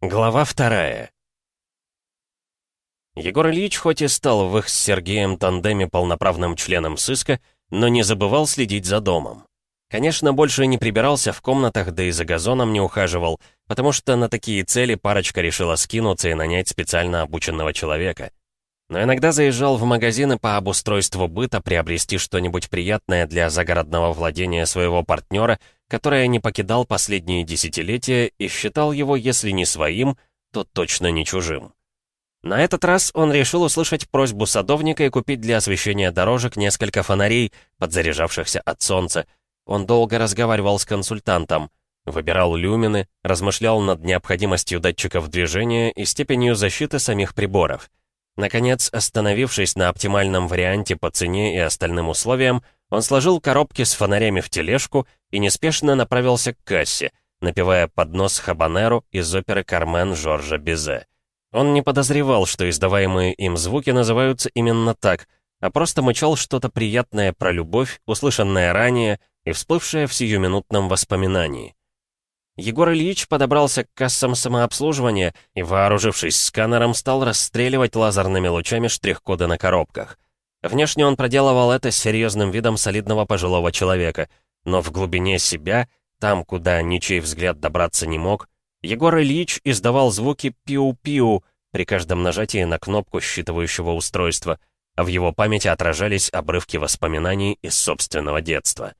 Глава вторая. Егор Ильич хоть и стал в их с Сергеем тандеме полноправным членом сыска, но не забывал следить за домом. Конечно, больше не прибирался в комнатах, да и за газоном не ухаживал, потому что на такие цели парочка решила скинуться и нанять специально обученного человека. Но иногда заезжал в магазины по обустройству быта приобрести что-нибудь приятное для загородного владения своего партнера — которое не покидал последние десятилетия и считал его, если не своим, то точно не чужим. На этот раз он решил услышать просьбу садовника и купить для освещения дорожек несколько фонарей, подзаряжавшихся от солнца. Он долго разговаривал с консультантом, выбирал люмины, размышлял над необходимостью датчиков движения и степенью защиты самих приборов. Наконец, остановившись на оптимальном варианте по цене и остальным условиям, он сложил коробки с фонарями в тележку и неспешно направился к кассе, напевая под нос хабанеру из оперы «Кармен» Жоржа Бизе. Он не подозревал, что издаваемые им звуки называются именно так, а просто мычал что-то приятное про любовь, услышанное ранее и всплывшее в сиюминутном воспоминании. Егор Ильич подобрался к кассам самообслуживания и, вооружившись сканером, стал расстреливать лазерными лучами штрих-коды на коробках — Внешне он проделывал это с серьезным видом солидного пожилого человека, но в глубине себя, там, куда ничей взгляд добраться не мог, Егор Ильич издавал звуки пиу-пиу при каждом нажатии на кнопку считывающего устройства, а в его памяти отражались обрывки воспоминаний из собственного детства.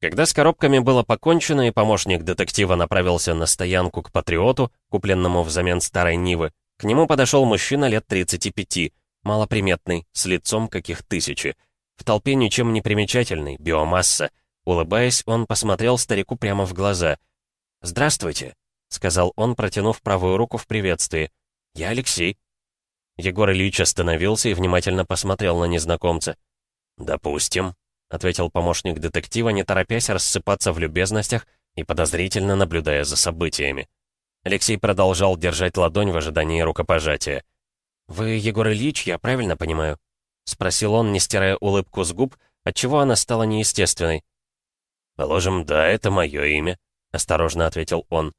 Когда с коробками было покончено и помощник детектива направился на стоянку к «Патриоту», купленному взамен старой Нивы, к нему подошел мужчина лет 35, малоприметный, с лицом каких тысячи. В толпе ничем не примечательный, биомасса. Улыбаясь, он посмотрел старику прямо в глаза. «Здравствуйте», — сказал он, протянув правую руку в приветствии. «Я Алексей». Егор Ильич остановился и внимательно посмотрел на незнакомца. «Допустим», — ответил помощник детектива, не торопясь рассыпаться в любезностях и подозрительно наблюдая за событиями. Алексей продолжал держать ладонь в ожидании рукопожатия. «Вы Егор Ильич, я правильно понимаю?» — спросил он, не стирая улыбку с губ, отчего она стала неестественной. «Положим, да, это мое имя», — осторожно ответил он.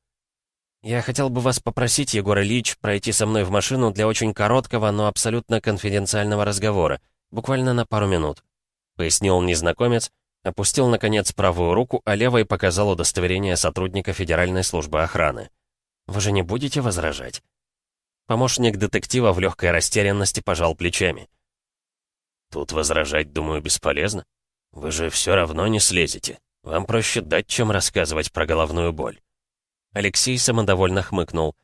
«Я хотел бы вас попросить, Егор Ильич, пройти со мной в машину для очень короткого, но абсолютно конфиденциального разговора, буквально на пару минут», — пояснил незнакомец, опустил, наконец, правую руку, а левой показал удостоверение сотрудника Федеральной службы охраны. «Вы же не будете возражать?» Помощник детектива в легкой растерянности пожал плечами. «Тут возражать, думаю, бесполезно. Вы же все равно не слезете. Вам проще дать, чем рассказывать про головную боль». Алексей самодовольно хмыкнул.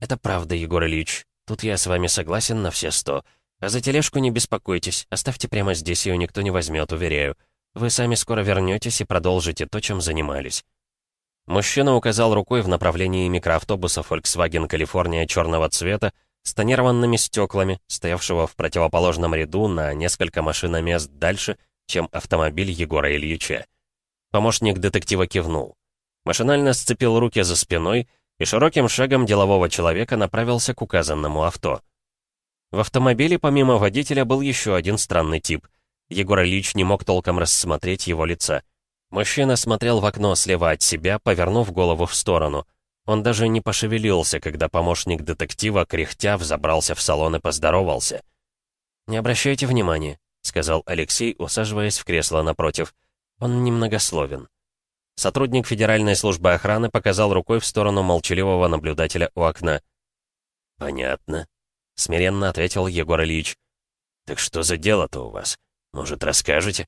«Это правда, Егор Ильич. Тут я с вами согласен на все сто. А за тележку не беспокойтесь. Оставьте прямо здесь, ее никто не возьмет, уверяю. Вы сами скоро вернетесь и продолжите то, чем занимались». Мужчина указал рукой в направлении микроавтобуса Volkswagen California черного цвета с тонированными стеклами, стоявшего в противоположном ряду на несколько машиномест дальше, чем автомобиль Егора Ильича. Помощник детектива кивнул. Машинально сцепил руки за спиной и широким шагом делового человека направился к указанному авто. В автомобиле помимо водителя был еще один странный тип. Егор Ильич не мог толком рассмотреть его лица. Мужчина смотрел в окно слева от себя, повернув голову в сторону. Он даже не пошевелился, когда помощник детектива, кряхтя, взобрался в салон и поздоровался. «Не обращайте внимания», — сказал Алексей, усаживаясь в кресло напротив. «Он немногословен». Сотрудник Федеральной службы охраны показал рукой в сторону молчаливого наблюдателя у окна. «Понятно», — смиренно ответил Егор Ильич. «Так что за дело-то у вас? Может, расскажете?»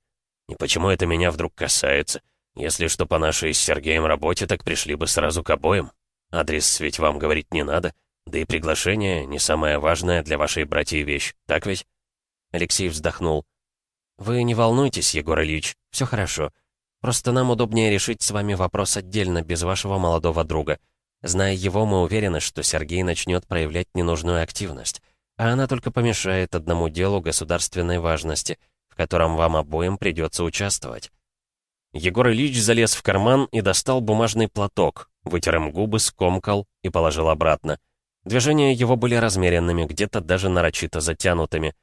И почему это меня вдруг касается? Если что по нашей с Сергеем работе, так пришли бы сразу к обоим. Адрес ведь вам говорить не надо. Да и приглашение не самое важное для вашей братьей вещь, так ведь?» Алексей вздохнул. «Вы не волнуйтесь, Егор Ильич, все хорошо. Просто нам удобнее решить с вами вопрос отдельно, без вашего молодого друга. Зная его, мы уверены, что Сергей начнет проявлять ненужную активность. А она только помешает одному делу государственной важности — в котором вам обоим придется участвовать. Егор Ильич залез в карман и достал бумажный платок, вытер им губы, скомкал и положил обратно. Движения его были размеренными, где-то даже нарочито затянутыми.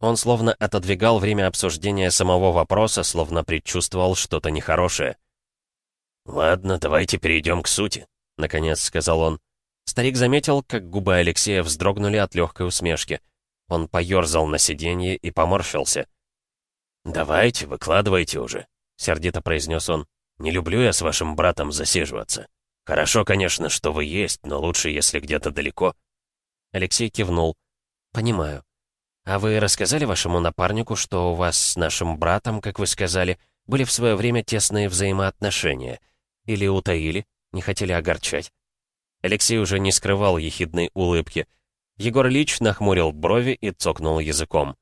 Он словно отодвигал время обсуждения самого вопроса, словно предчувствовал что-то нехорошее. «Ладно, давайте перейдем к сути», — наконец сказал он. Старик заметил, как губы Алексея вздрогнули от легкой усмешки. Он поерзал на сиденье и поморщился. «Давайте, выкладывайте уже», — сердито произнес он. «Не люблю я с вашим братом засиживаться. Хорошо, конечно, что вы есть, но лучше, если где-то далеко». Алексей кивнул. «Понимаю. А вы рассказали вашему напарнику, что у вас с нашим братом, как вы сказали, были в свое время тесные взаимоотношения? Или утаили, не хотели огорчать?» Алексей уже не скрывал ехидной улыбки. Егор Ильич нахмурил брови и цокнул языком.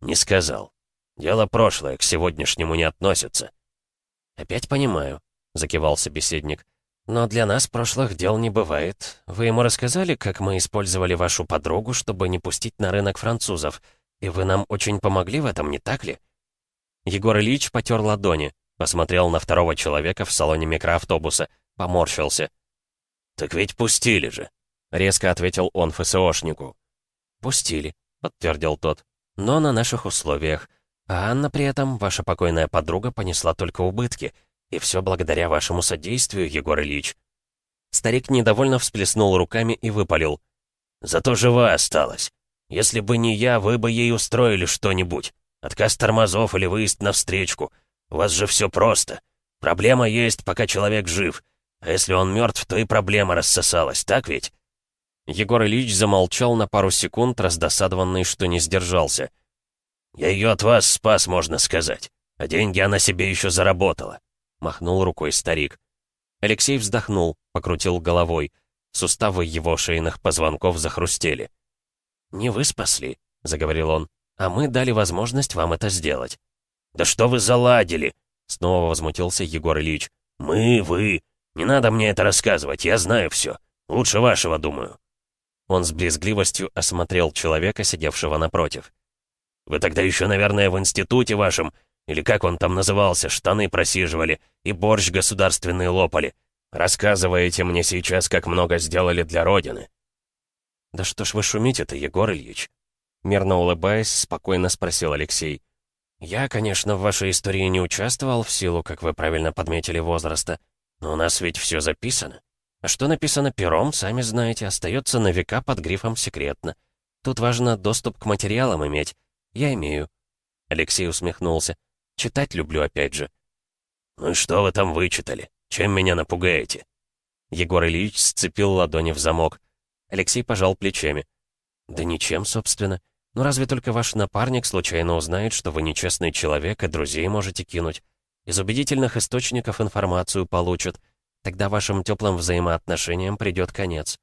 «Не сказал. Дело прошлое, к сегодняшнему не относится». «Опять понимаю», — закивал собеседник. «Но для нас прошлых дел не бывает. Вы ему рассказали, как мы использовали вашу подругу, чтобы не пустить на рынок французов? И вы нам очень помогли в этом, не так ли?» Егор Ильич потер ладони, посмотрел на второго человека в салоне микроавтобуса, поморщился — «Так ведь пустили же», — резко ответил он ФСОшнику. «Пустили», — подтвердил тот. «Но на наших условиях. А Анна при этом, ваша покойная подруга, понесла только убытки. И все благодаря вашему содействию, Егор Ильич». Старик недовольно всплеснул руками и выпалил. «Зато жива осталась. Если бы не я, вы бы ей устроили что-нибудь. Отказ тормозов или выезд на встречку. У вас же все просто. Проблема есть, пока человек жив. А если он мертв, то и проблема рассосалась, так ведь?» Егор Ильич замолчал на пару секунд, раздосадованный, что не сдержался. «Я ее от вас спас, можно сказать. А деньги она себе еще заработала», — махнул рукой старик. Алексей вздохнул, покрутил головой. Суставы его шейных позвонков захрустели. «Не вы спасли», — заговорил он, — «а мы дали возможность вам это сделать». «Да что вы заладили?» — снова возмутился Егор Ильич. «Мы, вы. Не надо мне это рассказывать, я знаю все. Лучше вашего, думаю». Он с брезгливостью осмотрел человека, сидевшего напротив. «Вы тогда еще, наверное, в институте вашем, или как он там назывался, штаны просиживали и борщ государственный лопали. Рассказываете мне сейчас, как много сделали для Родины». «Да что ж вы шумите-то, Егор Ильич?» Мирно улыбаясь, спокойно спросил Алексей. «Я, конечно, в вашей истории не участвовал в силу, как вы правильно подметили, возраста. Но у нас ведь все записано. А что написано пером, сами знаете, остается на века под грифом «секретно». Тут важно доступ к материалам иметь. Я имею. Алексей усмехнулся. Читать люблю опять же. «Ну и что вы там вычитали? Чем меня напугаете?» Егор Ильич сцепил ладони в замок. Алексей пожал плечами. «Да ничем, собственно. Ну разве только ваш напарник случайно узнает, что вы нечестный человек и друзей можете кинуть. Из убедительных источников информацию получат. Тогда вашим теплым взаимоотношениям придет конец.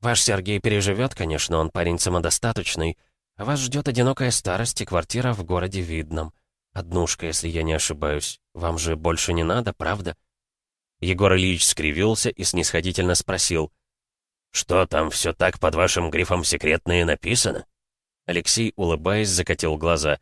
Ваш Сергей переживет, конечно, он парень самодостаточный. Вас ждет одинокая старость и квартира в городе Видном. Однушка, если я не ошибаюсь. Вам же больше не надо, правда?» Егор Ильич скривился и снисходительно спросил. «Что там все так под вашим грифом секретное написано?» Алексей, улыбаясь, закатил глаза.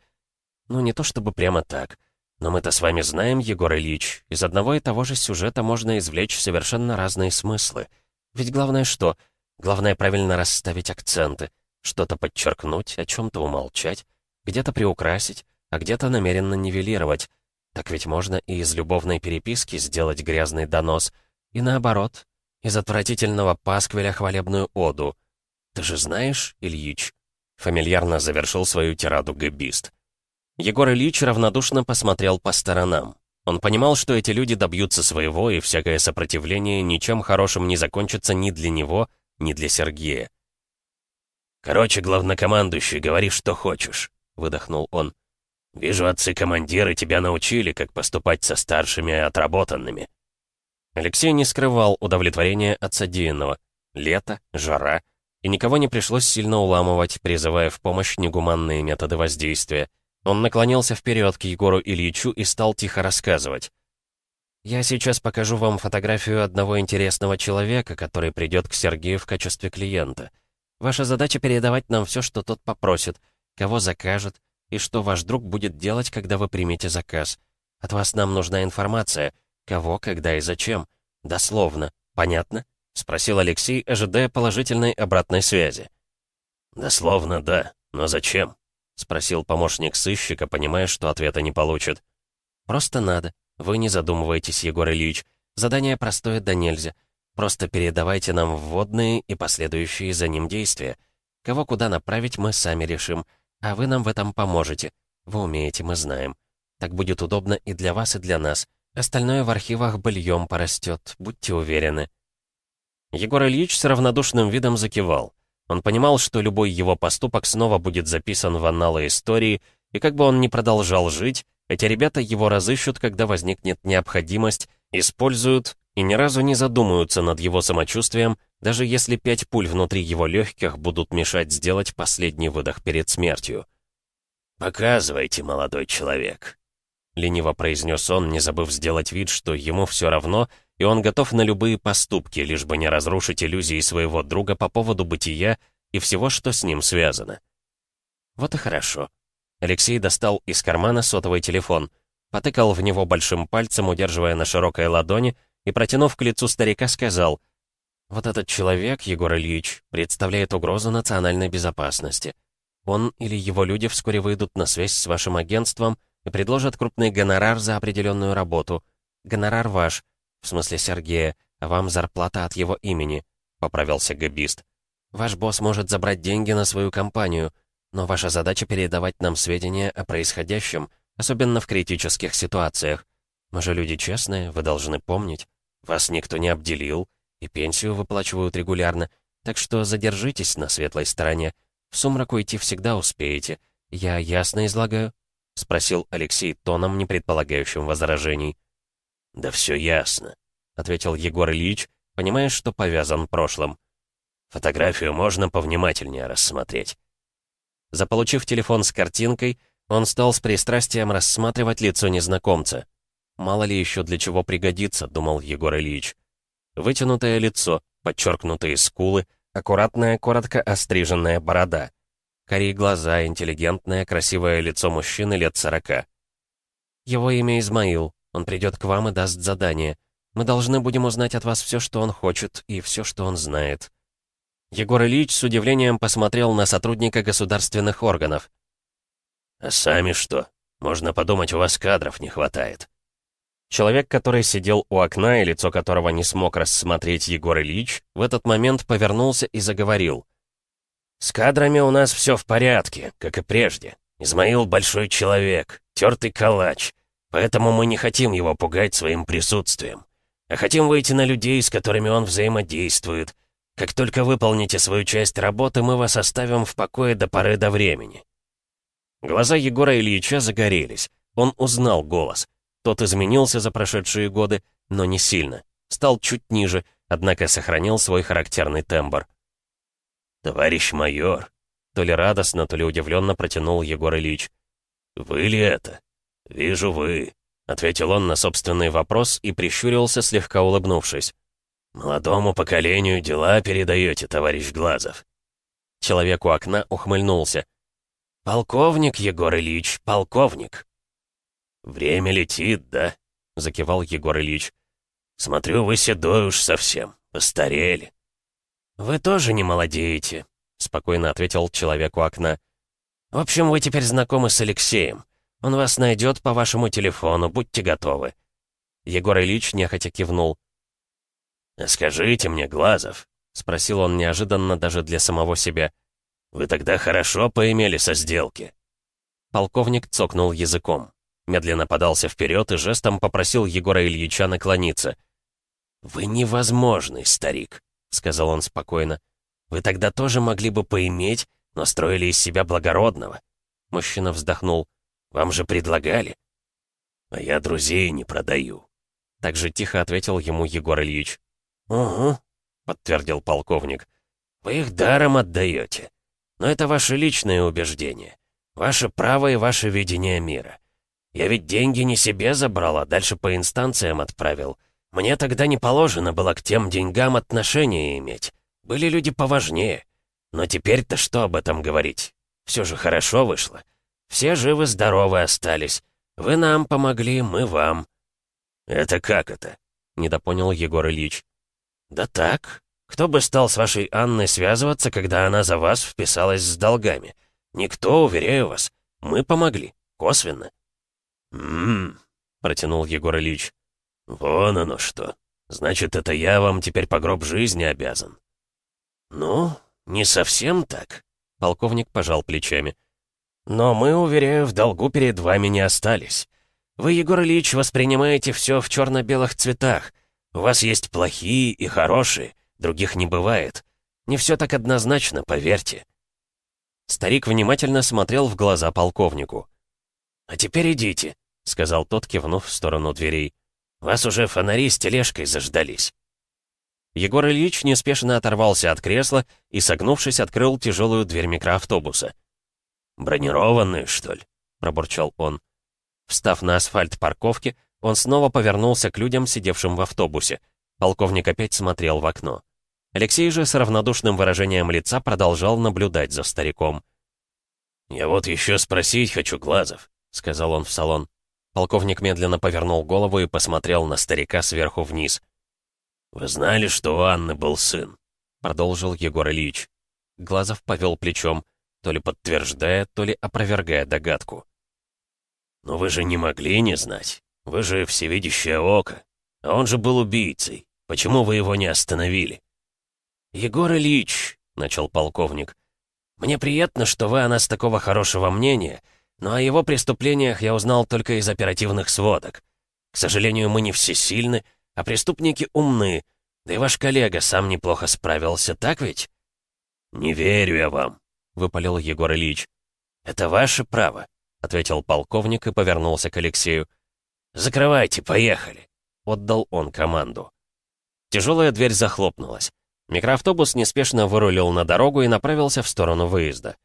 «Ну, не то чтобы прямо так. Но мы-то с вами знаем, Егор Ильич, из одного и того же сюжета можно извлечь совершенно разные смыслы. Ведь главное что? Главное правильно расставить акценты, что-то подчеркнуть, о чем-то умолчать, где-то приукрасить, а где-то намеренно нивелировать. Так ведь можно и из любовной переписки сделать грязный донос, и наоборот, из отвратительного пасквиля хвалебную оду. Ты же знаешь, Ильич? Фамильярно завершил свою тираду гэбист. Егор Ильич равнодушно посмотрел по сторонам. Он понимал, что эти люди добьются своего, и всякое сопротивление ничем хорошим не закончится ни для него, ни для Сергея. «Короче, главнокомандующий, говори, что хочешь», — выдохнул он. «Вижу, отцы-командиры тебя научили, как поступать со старшими и отработанными». Алексей не скрывал удовлетворения от содеянного. Лето, жара, и никого не пришлось сильно уламывать, призывая в помощь негуманные методы воздействия. Он наклонился вперед к Егору Ильичу и стал тихо рассказывать. «Я сейчас покажу вам фотографию одного интересного человека, который придет к Сергею в качестве клиента. Ваша задача передавать нам все, что тот попросит, кого закажет, и что ваш друг будет делать, когда вы примете заказ. От вас нам нужна информация, кого, когда и зачем. Дословно. Понятно?» — спросил Алексей, ожидая положительной обратной связи. «Дословно, да. Но зачем?» — спросил помощник сыщика, понимая, что ответа не получит. «Просто надо. Вы не задумывайтесь, Егор Ильич. Задание простое да нельзя. Просто передавайте нам вводные и последующие за ним действия. Кого куда направить, мы сами решим, а вы нам в этом поможете. Вы умеете, мы знаем. Так будет удобно и для вас, и для нас. Остальное в архивах быльем порастет, будьте уверены». Егор Ильич с равнодушным видом закивал. Он понимал, что любой его поступок снова будет записан в анналы истории, и как бы он ни продолжал жить, эти ребята его разыщут, когда возникнет необходимость, используют и ни разу не задумаются над его самочувствием, даже если пять пуль внутри его легких будут мешать сделать последний выдох перед смертью. «Показывайте, молодой человек», — лениво произнес он, не забыв сделать вид, что ему все равно, и он готов на любые поступки, лишь бы не разрушить иллюзии своего друга по поводу бытия и всего, что с ним связано. Вот и хорошо. Алексей достал из кармана сотовый телефон, потыкал в него большим пальцем, удерживая на широкой ладони, и, протянув к лицу старика, сказал, «Вот этот человек, Егор Ильич, представляет угрозу национальной безопасности. Он или его люди вскоре выйдут на связь с вашим агентством и предложат крупный гонорар за определенную работу. Гонорар ваш, в смысле Сергея, а вам зарплата от его имени», — поправился габист. «Ваш босс может забрать деньги на свою компанию, но ваша задача передавать нам сведения о происходящем, особенно в критических ситуациях. Мы же люди честные, вы должны помнить. Вас никто не обделил, и пенсию выплачивают регулярно, так что задержитесь на светлой стороне. В сумрак уйти всегда успеете. Я ясно излагаю?» — спросил Алексей тоном, не предполагающим возражений. «Да все ясно», — ответил Егор Ильич, понимая, что повязан прошлым. «Фотографию можно повнимательнее рассмотреть». Заполучив телефон с картинкой, он стал с пристрастием рассматривать лицо незнакомца. «Мало ли еще для чего пригодится», — думал Егор Ильич. Вытянутое лицо, подчеркнутые скулы, аккуратная, коротко остриженная борода. Карие глаза, интеллигентное, красивое лицо мужчины лет сорока. «Его имя Измаил. Он придет к вам и даст задание. Мы должны будем узнать от вас все, что он хочет, и все, что он знает». Егор Ильич с удивлением посмотрел на сотрудника государственных органов. «А сами что? Можно подумать, у вас кадров не хватает». Человек, который сидел у окна и лицо которого не смог рассмотреть Егор Ильич, в этот момент повернулся и заговорил. «С кадрами у нас все в порядке, как и прежде. Измаил большой человек, тертый калач, поэтому мы не хотим его пугать своим присутствием, а хотим выйти на людей, с которыми он взаимодействует. Как только выполните свою часть работы, мы вас оставим в покое до поры до времени». Глаза Егора Ильича загорелись. Он узнал голос — тот изменился за прошедшие годы, но не сильно. Стал чуть ниже, однако сохранил свой характерный тембр. «Товарищ майор!» То ли радостно, то ли удивленно протянул Егор Ильич. «Вы ли это?» «Вижу, вы», — ответил он на собственный вопрос и прищурился, слегка улыбнувшись. «Молодому поколению дела передаете, товарищ Глазов». Человек у окна ухмыльнулся. «Полковник, Егор Ильич, полковник!» «Время летит, да?» — закивал Егор Ильич. «Смотрю, вы седой уж совсем, постарели». «Вы тоже не молодеете», — спокойно ответил человек у окна. «В общем, вы теперь знакомы с Алексеем. Он вас найдет по вашему телефону, будьте готовы». Егор Ильич нехотя кивнул. «Скажите мне, Глазов», — спросил он неожиданно даже для самого себя, «вы тогда хорошо поимели со сделки?» Полковник цокнул языком. Медленно подался вперед и жестом попросил Егора Ильича наклониться. «Вы невозможный, старик», — сказал он спокойно. «Вы тогда тоже могли бы поиметь, но строили из себя благородного». Мужчина вздохнул. «Вам же предлагали». «А я друзей не продаю», — так же тихо ответил ему Егор Ильич. «Угу», — подтвердил полковник. «Вы их даром отдаете. Но это ваше личное убеждение, ваше право и ваше видение мира. Я ведь деньги не себе забрал, а дальше по инстанциям отправил. Мне тогда не положено было к тем деньгам отношения иметь. Были люди поважнее. Но теперь-то что об этом говорить? Все же хорошо вышло. Все живы-здоровы остались. Вы нам помогли, мы вам». «Это как это?» — недопонял Егор Ильич. «Да так. Кто бы стал с вашей Анной связываться, когда она за вас вписалась с долгами? Никто, уверяю вас. Мы помогли. Косвенно. «М-м-м», протянул Егор Ильич. «Вон оно что. Значит, это я вам теперь по гроб жизни обязан». «Ну, не совсем так», — полковник пожал плечами. «Но мы, уверяю, в долгу перед вами не остались. Вы, Егор Ильич, воспринимаете все в черно-белых цветах. У вас есть плохие и хорошие, других не бывает. Не все так однозначно, поверьте». Старик внимательно смотрел в глаза полковнику. «А теперь идите», — сказал тот, кивнув в сторону дверей. «Вас уже фонари с тележкой заждались». Егор Ильич неспешно оторвался от кресла и, согнувшись, открыл тяжелую дверь микроавтобуса. «Бронированные, что ли?» — пробурчал он. Встав на асфальт парковки, он снова повернулся к людям, сидевшим в автобусе. Полковник опять смотрел в окно. Алексей же с равнодушным выражением лица продолжал наблюдать за стариком. «Я вот еще спросить хочу, Глазов», — сказал он в салон. Полковник медленно повернул голову и посмотрел на старика сверху вниз. «Вы знали, что у Анны был сын?» — продолжил Егор Ильич. Глазов повел плечом, то ли подтверждая, то ли опровергая догадку. «Но вы же не могли не знать. Вы же всевидящее око. А он же был убийцей. Почему вы его не остановили?» «Егор Ильич», — начал полковник, — «мне приятно, что вы о нас такого хорошего мнения, но о его преступлениях я узнал только из оперативных сводок. К сожалению, мы не всесильны, а преступники умны, да и ваш коллега сам неплохо справился, так ведь?» «Не верю я вам», — выпалил Егор Ильич. «Это ваше право», — ответил полковник и повернулся к Алексею. «Закрывайте, поехали», — отдал он команду. Тяжелая дверь захлопнулась. Микроавтобус неспешно вырулил на дорогу и направился в сторону выезда.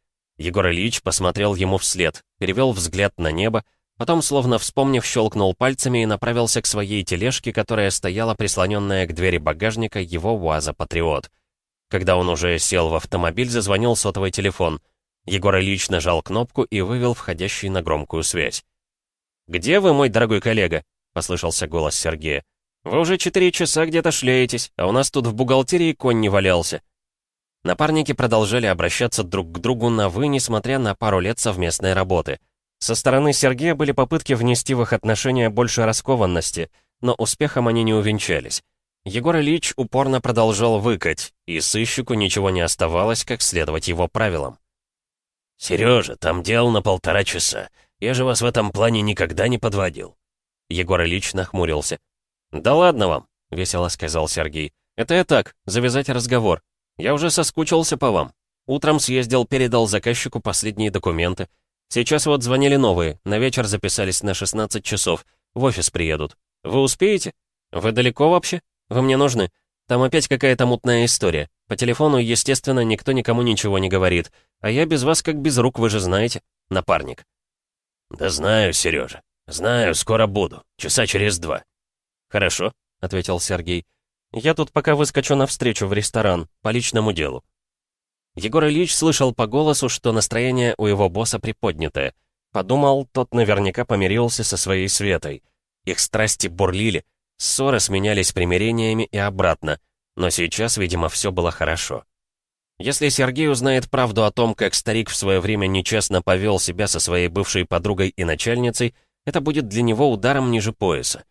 Егор Ильич посмотрел ему вслед, перевел взгляд на небо, потом, словно вспомнив, щелкнул пальцами и направился к своей тележке, которая стояла прислоненная к двери багажника его УАЗа «Патриот». Когда он уже сел в автомобиль, зазвонил сотовый телефон. Егор Ильич нажал кнопку и вывел входящий на громкую связь. «Где вы, мой дорогой коллега?» — послышался голос Сергея. «Вы уже четыре часа где-то шляетесь, а у нас тут в бухгалтерии конь не валялся». Напарники продолжали обращаться друг к другу на «вы», несмотря на пару лет совместной работы. Со стороны Сергея были попытки внести в их отношения больше раскованности, но успехом они не увенчались. Егор Ильич упорно продолжал выкать, и сыщику ничего не оставалось, как следовать его правилам. «Сережа, там дел на полтора часа. Я же вас в этом плане никогда не подводил». Егор Ильич нахмурился. «Да ладно вам», — весело сказал Сергей. «Это я так, завязать разговор. Я уже соскучился по вам. Утром съездил, передал заказчику последние документы. Сейчас вот звонили новые, на вечер записались на 16 часов. В офис приедут. Вы успеете? Вы далеко вообще? Вы мне нужны? Там опять какая-то мутная история. По телефону, естественно, никто никому ничего не говорит. А я без вас как без рук, вы же знаете. Напарник». «Да знаю, Сережа. Знаю, скоро буду. Часа через два». «Хорошо», — ответил Сергей. «Я тут пока выскочу навстречу в ресторан, по личному делу». Егор Ильич слышал по голосу, что настроение у его босса приподнятое. Подумал, тот наверняка помирился со своей Светой. Их страсти бурлили, ссоры сменялись примирениями и обратно, но сейчас, видимо, все было хорошо. Если Сергей узнает правду о том, как старик в свое время нечестно повел себя со своей бывшей подругой и начальницей, это будет для него ударом ниже пояса.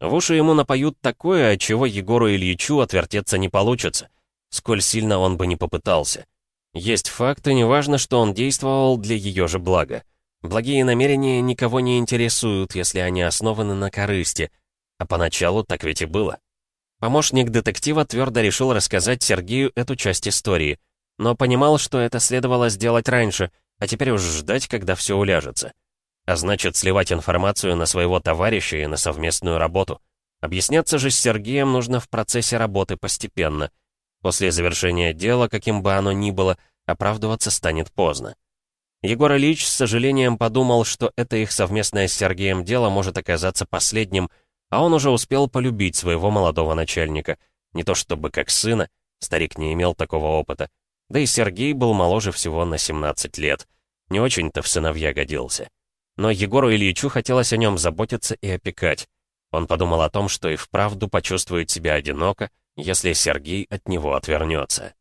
В уши ему напоют такое, от чего Егору Ильичу отвертеться не получится, сколь сильно он бы не попытался. Есть факты, неважно, что он действовал для ее же блага. Благие намерения никого не интересуют, если они основаны на корысти. А поначалу так ведь и было. Помощник детектива твердо решил рассказать Сергею эту часть истории, но понимал, что это следовало сделать раньше, а теперь уж ждать, когда все уляжется. А значит, сливать информацию на своего товарища и на совместную работу. Объясняться же с Сергеем нужно в процессе работы постепенно. После завершения дела, каким бы оно ни было, оправдываться станет поздно. Егор Ильич с сожалением подумал, что это их совместное с Сергеем дело может оказаться последним, а он уже успел полюбить своего молодого начальника. Не то чтобы как сына, старик не имел такого опыта. Да и Сергей был моложе всего на 17 лет. Не очень-то в сыновья годился. Но Егору Ильичу хотелось о нем заботиться и опекать. Он подумал о том, что и вправду почувствует себя одиноко, если Сергей от него отвернется.